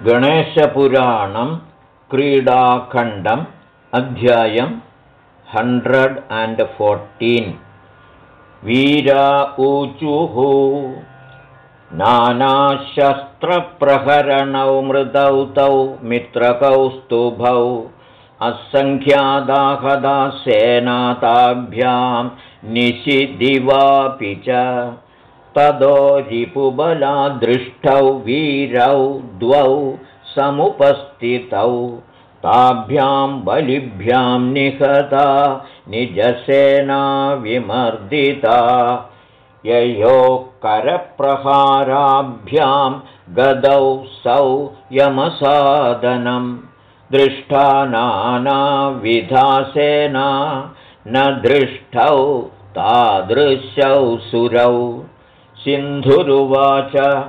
गणेशपुराणं क्रीडाखण्डम् अध्यायं hundred and fourteen वीरा ऊचुः नानाशस्त्रप्रहरणौ मृदौ तौ मित्रकौस्तुभौ असङ्ख्यादाहदा सेनाताभ्यां निशिदिवापि च तदो रिपुबलादृष्टौ वीरौ द्वौ समुपस्थितौ। ताभ्यां बलिभ्यां निहता निजसेना विमर्दिता। ययो करप्रहाराभ्यां गदौ सौ यमसादनं दृष्टा नानाविधासेना न दृष्टौ तादृशौ सुरौ सिन्धुरुवाच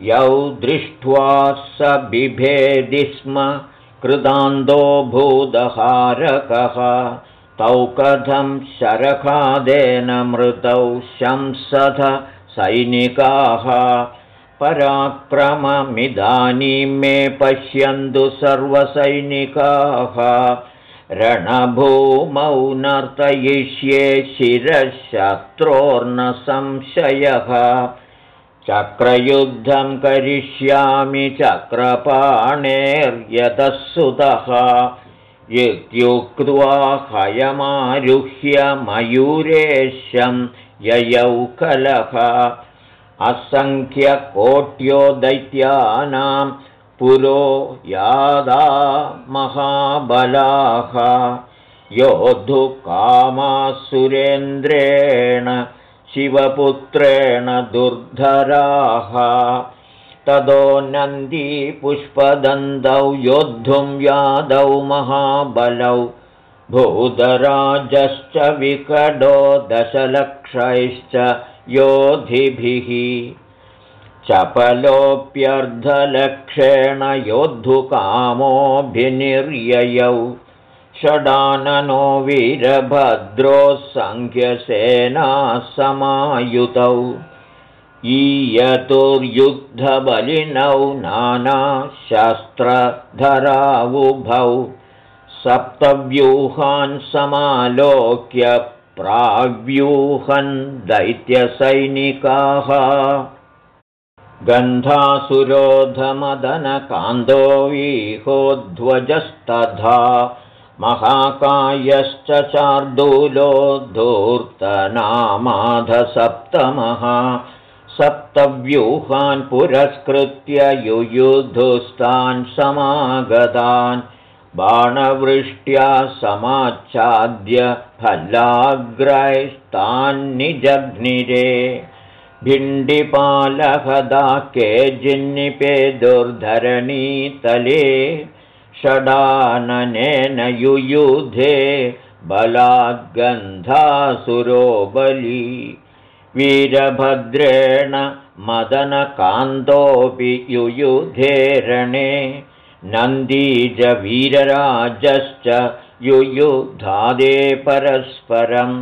यौ दृष्ट्वा स बिभेदि स्म कृदान्तो भूदहारकः। तौ कथं शरखादेन मृतौ शंसथ सैनिकाः। पराक्रममिदानीं मे पश्यन्तु सर्वसैनिकाः रणभूमौ नर्तयिष्ये शिरशत्रोर्नसंशयः। चक्रयुद्धं करिष्यामि चक्रपाणेर्यतः सुतः इत्युक्त्वा हयमारुह्य मयूरेशं ययौ कलः असङ्ख्यकोट्यो दैत्यानां पुरो यादा महाबलाः। योद्धुकामासुरेन्द्रेण शिवपुत्रेण दुर्धराः। तदो नन्दीपुष्पदन्तौ योद्धुं यादौ महाबलौ। भूतराजश्च विकडो दशलक्षैश्च योधिभिः चपलोऽप्यर्धलक्षेण योद्धुकामोऽभिनिर्ययौ षडाननो वीरभद्रोः समायुतौ ईयतुर्युद्धबलिनौ नानाशस्त्रधरावुभौ। सप्तव्यूहान् समालोक्य प्राव्यूहन् दैत्यसैनिकाः गन्धासुरोधमदनकान्दो वीहोध्वजस्तथा महाकायश्च चार्दूलो धूर्तनामाधसप्तमः सप्तव्यूहान् पुरस्कृत्य युयुधुस्तान् समागतान् बाणवृष्ट्या समाच्छाद्य फलाग्रैस्तान्निजग्निरे भिण्डिपालहदा के जिन्निपे दुर्धरणीतले षडाननेन युयुधे बलाद्गन्धासुरो बली वीरभद्रेण मदनकान्तोऽपि युयुधेरणे नन्दीजवीरराजश्च युयुधादे परस्परं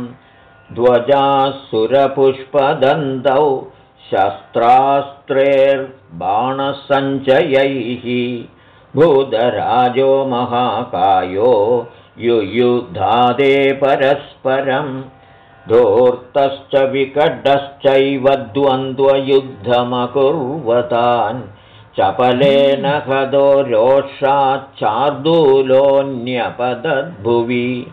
ध्वजासुरपुष्पदन्तौ शस्त्रास्त्रैर्बाणसञ्चयैः। भूतराजो महाकायो युयुधादे परस्परम्। धूर्तश्च विकडश्चैव द्वन्द्वयुद्धमकुर्वतान्। चपलेन हदो रोषाच्चार्दूलोऽन्यपदद्भुवि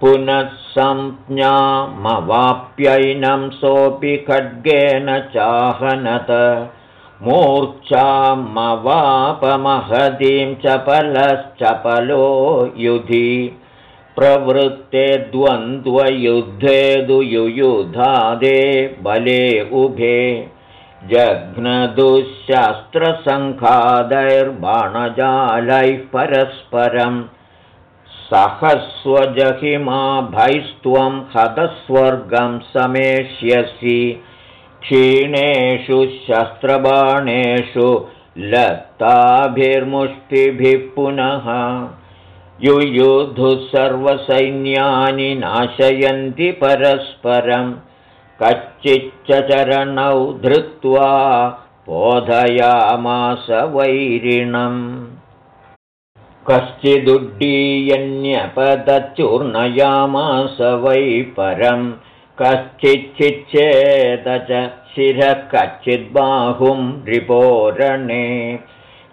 पुनः संज्ञामवाप्यैनं सोऽपि खड्गेन चाहनत। मूर्च्छामवापमहतीं चपलश्चपलो युधि। प्रवृत्ते द्वन्द्वयुद्धे दुयुयुधादे बले उभे। जघ्नदुःशास्त्रसङ्खादैर्बाणजालैः सहस्वजहिमाभैस्त्वं हतस्वर्गं समेष्यसि। क्षीणेषु शस्त्रबाणेषु लत्ताभिर्मुष्टिभिः पुनः युयुधुः सर्वसैन्यानि नाशयन्ति परस्परं। कच्चिच्च चरणौ धृत्वा बोधयामास वैरिणम् कश्चिदुड्डीयन्यपदचूर्णयामास वै परं। कश्चिच्चिच्छेद च शिरः कच्चिद्बाहुं रिपोरणे।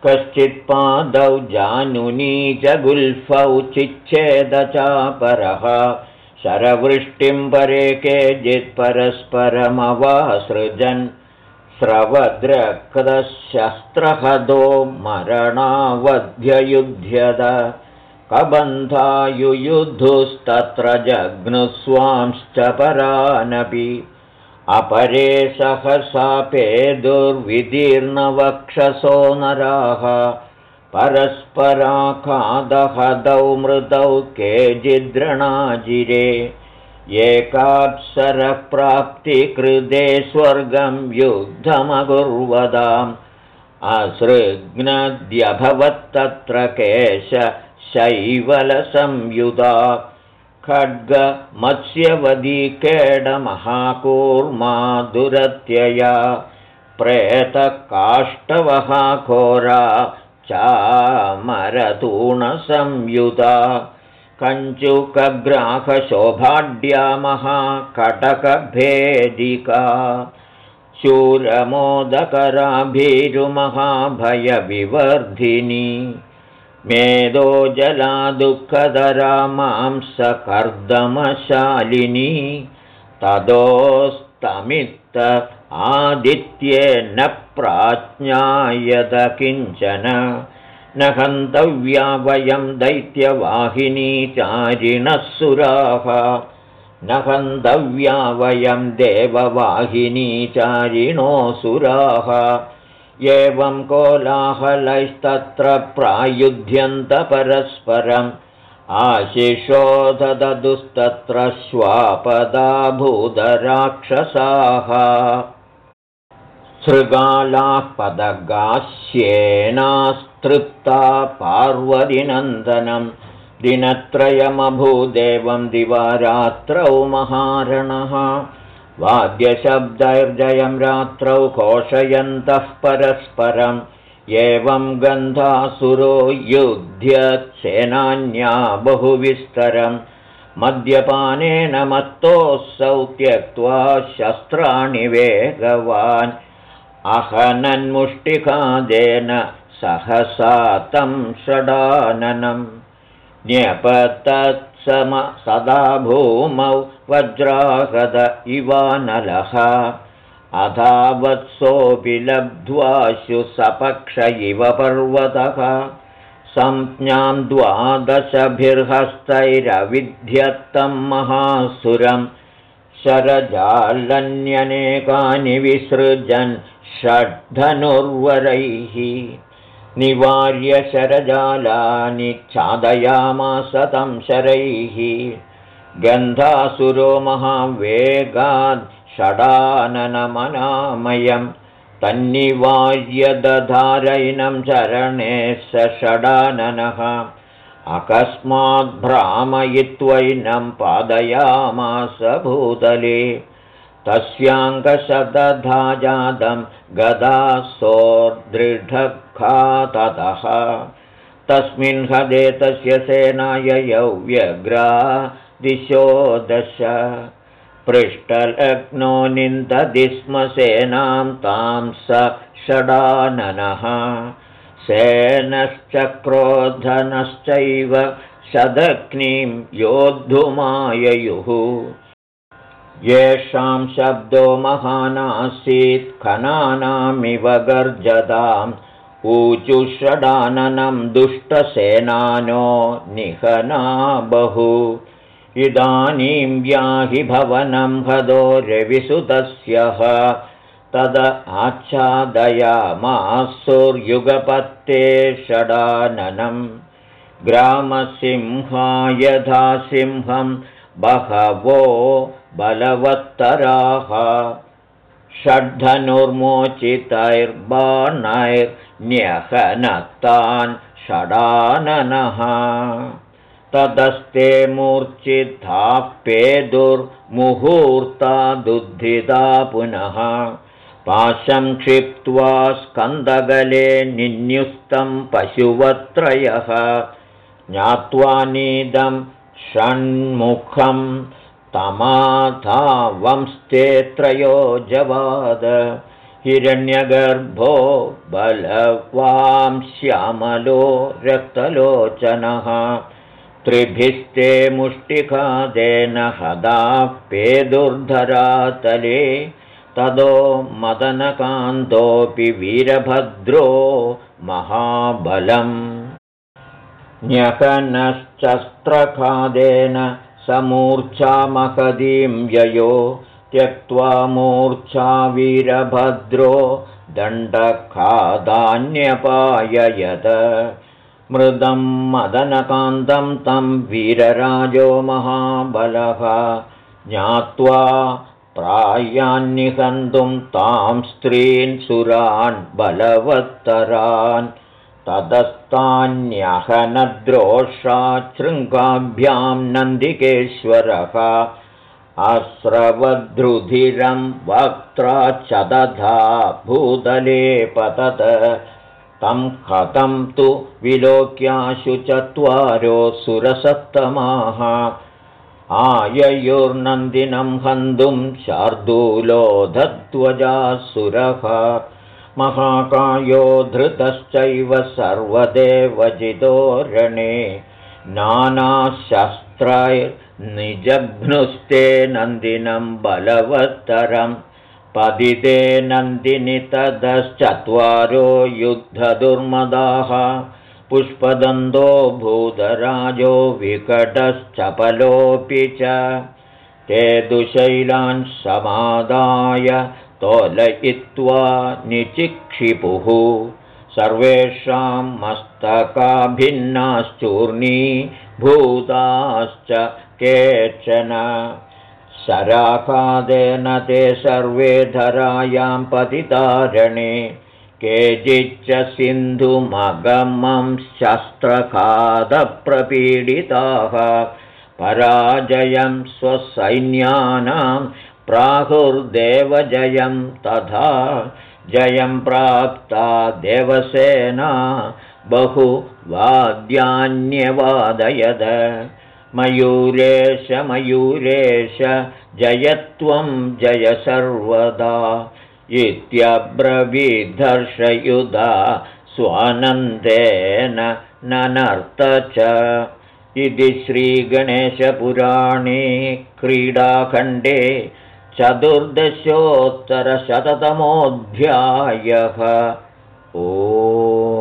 कश्चित्पादौ जानुनी च गुल्फौ चिच्छेद चापरः शरवृष्टिं परे केचित्परस्परमवासृजन् स्रवद्रक्तशस्त्रहदो मरणावध्ययुध्यत। कबन्धायुयुद्धुस्तत्र जग्नुस्वांश्च परानपि। अपरे सहसापे दुर्विदीर्णवक्षसो नराः। परस्पराखादहदौ मृतौ केचिद्रणाजिरे एकाप्सरप्राप्तिकृते स्वर्गं युद्धमकुर्वदाम्। असृग्नद्यभवत्तत्र केश शैवलसंयुधा। खड्गमत्स्यवदीकेडमहाकूर्मा दुरत्यया प्रेतकाष्ठवहा घोरा चामरतूणसंयुता कञ्चुकग्राहशोभाढ्या महाकटकभेदिका शूरमोदकराभीरुमहाभयविवर्धिनी। मेदो जला दुःखदरा मांसकर्दमशालिनी तदोस्तमित्त आदित्येन प्राज्ञायत किञ्चन न हन्तव्या वयं दैत्यवाहिनी चारिणः सुराः। न हन्तव्या वयं देववाहिनी चारिणोऽसुराः एवं कोलाहलैस्तत्र प्रायुध्यन्त परस्परम् आशिषोददुस्तत्र श्वापदा भूतराक्षसाः शृगालाः पदगास्येनास्तृप्ता पार्वतीनन्दनं दिनत्रयमभूदेवं दिवारात्रौ महारणः। वाद्यशब्दैर्जयं रात्रौ घोषयन्तः परस्परम्। एवं गन्धासुरो युध्यत्सेनान्या बहुविस्तरं मद्यपानेन मत्तोऽसौ त्यक्त्वा शस्त्राणि वेगवान्। अहनन्मुष्टिकादेन सहसा तं षडाननं न्यपतत्सम सदा भूमौ वज्राहद इवानलः। अधावत्सोऽपि लब्ध्वाशु सपक्ष इव पर्वतः। संज्ञां द्वादशभिर्हस्तैरविध्यत्तं महासुरं। शरजालन्यनेकानि विसृजन् षड्धनुर्वरैः निवार्य शरजालानि छादयामासतं शरैः। गन्धासुरो महावेगात् षडाननमनामयं तन्निवार्य दधारैनं चरणे स षडाननः। अकस्माद्भ्रामयित्वैनं पादयामास भूतले तस्याङ्कशदधा जातं गदा सोर्दृढखाततः तस्मिन् हदे तस्य सेनाययौ व्यग्रा दिशो दश। पृष्ठलग्नो निन्दति स्म सेनां तां स षडाननः। सेनश्च क्रोधनश्चैव शदग्निं योद्धुमाययुः येषां शब्दो महानासीत् खनानामिव गर्जताम् ऊचुषडाननं दुष्टसेनानो निहना बहु इदानीं व्याहि भवनं हदो रविसुतस्यः। तद आच्छादयामासुर्युगपत्ते षडाननं। ग्रामसिंहा यथा सिंहं बहवो बलवत्तराः। षड्धनुर्मोचितैर्बाणैर्न्यहनतान् षडाननः। तदस्ते मूर्च्छिताः पेदुर्मुहूर्ता दुद्धिता पुनः। पाशं क्षिप्त्वा स्कन्दगले निन्युस्तं पशुवत्रयः। ज्ञात्वा नीदं षण्मुखं तमाधावंस्ते त्रयो जवाद हिरण्यगर्भो बलवां श्यामलो रक्तलोचनः। त्रिभिस्ते मुष्टिकादेन पेदुर्धरातले। तदो मदनकान्तोऽपि वीरभद्रो महाबलम्। न्यकनश्चस्त्रखादेन समूर्च्छामहदीं ययो त्यक्त्वा मूर्च्छा वीरभद्रो दण्डखादान्यपाययत मृदं मदनकान्तं तं वीरराजो महाबलः। ज्ञात्वा प्रायान्निहन्तुं तां स्त्रीन् सुरान् बलवत्तरान् ततस्तान्यहनद्रोषाच्छृङ्गाभ्यां नन्दिकेश्वरः। अस्रवद्रुधिरं वक्त्रा च दधा भूतले पतत तं कथं तु विलोक्याशु चत्वारो सुरसत्तमाः आययुर्नन्दिनं हन्तुं शार्दूलोधध्वजासुरः महाकायो धृतश्चैव सर्वदेवजितोरणे नानाशस्त्रैर्निजघ्नुस्ते नन्दिनं बलवत्तरं पदिते नन्दिनि ततश्चत्वारो युद्धदुर्मदाः पुष्पदन्तो भूतराजो विकटश्चपलोऽपि च ते दुशैलान् समादाय तोलयित्वा निचिक्षिपुः। सर्वेषां मस्तकाभिन्नाश्चूर्णी भूताश्च केचन शराकादेन ते सर्वे धरायां पतितारणे। केचिच्च सिन्धुमगमं शस्त्रखादप्रपीडिताः। पराजयं स्वसैन्यानां प्राहुर्देवजयं तथा जयं प्राप्ता देवसेना बहुवाद्यान्यवादयद। मयूरेश मयूरेश जयत्वं जय सर्वदा। इत्यब्रवीधर्षयुधा स्वानन्देन ननर्त च। इति श्रीगणेशपुराणे क्रीडाखण्डे चतुर्दशोत्तरशततमोऽध्यायः। ओ